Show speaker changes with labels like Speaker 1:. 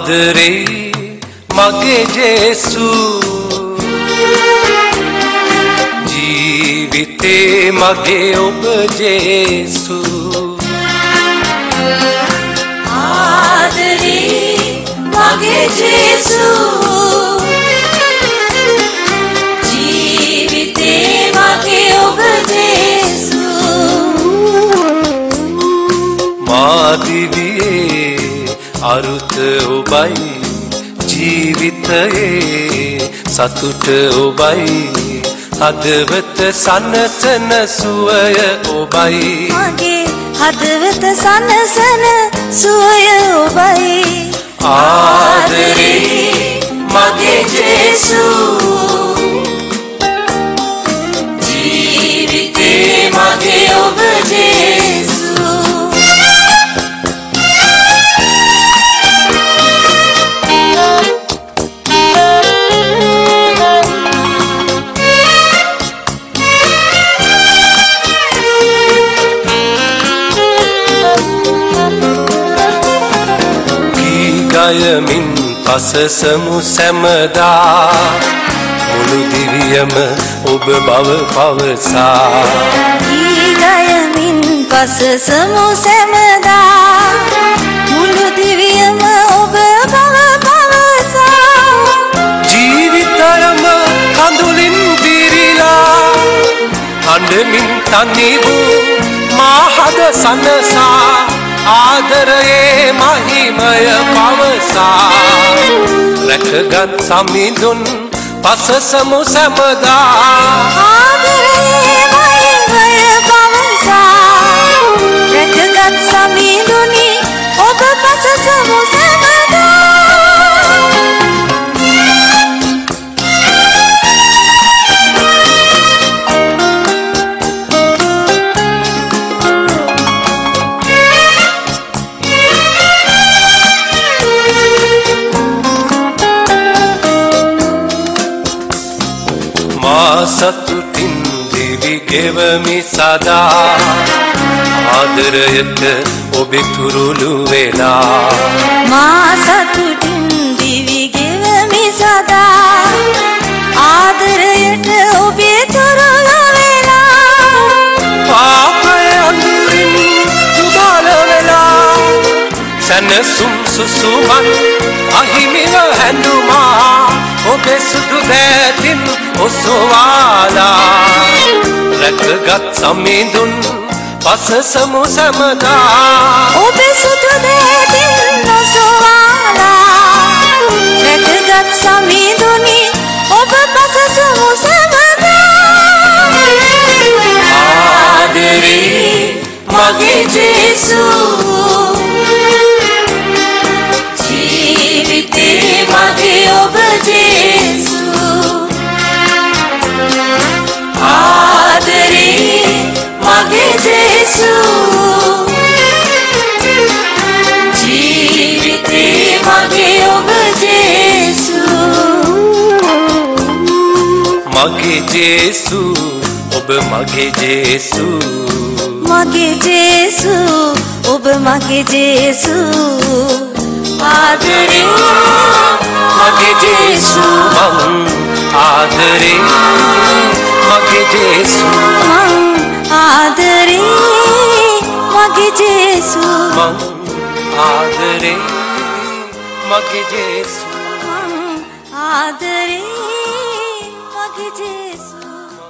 Speaker 1: ආදරේ මගේ ජේසු. ජීවිතේ මගේ ඔබ ජේසු.
Speaker 2: ආදරේ මගේ ජේසු.
Speaker 1: අරුත ඔබයි ජීවිතයේ සතුට ඔබයි. හදවත සනසන සුවය ඔබයි.
Speaker 2: මගේ හදවත සනසන සුවය ඔබයි.
Speaker 1: ආදරේ
Speaker 2: මගේ ජේසු
Speaker 1: ගී ගයමින් පසසමු සැමදා. මුළු දිවියම ඔබ බව පවසා.
Speaker 2: ගයමින් පසසමු සැමදා. මුළු දිවියම ඔබ බව පවසා.
Speaker 1: ජීවිතයම කඳුලින් පිරිලා හඬමින් තනි වූ මාහද සනසා ආදරයේ මහිමය පවසා. රැකගත් සමිඳුන් පසසමු සැමදා.
Speaker 2: ආදරයේ
Speaker 1: මා සතුටින් දිවි ගෙවමි සදා. ආදරයට ඔබේ තුරුළු වෙලා.
Speaker 2: මා සතුටින් දිවි ගෙවමි
Speaker 1: සැනසුම් සුසුමන් අහිමිව හැඳුමා. ඔබේ සුදු දෑතින් ඔසවාලා. රැකගත් සමිඳුන් පසසමු සැමදා.
Speaker 2: ඔබේ සුදු දෙතින් නොසවාලා රැකගත් සමීදුනි ඔබ පසසමු සැමදා.
Speaker 1: ආදරේ
Speaker 2: මගේ ජේසු
Speaker 1: මගේ ජේසු ඔබ මගේ ජේසු.
Speaker 2: මගේ ජේසු ඔබ මගේ ජේසු. ආදරේ
Speaker 1: මගේ ජේසු මං ආදරේ මගේ ජේසු
Speaker 2: මං ආදරේ මගේ ජේසු
Speaker 1: මං ආදරේ මගේ ජේසු
Speaker 2: මං ආදරේ මගේ ජේසු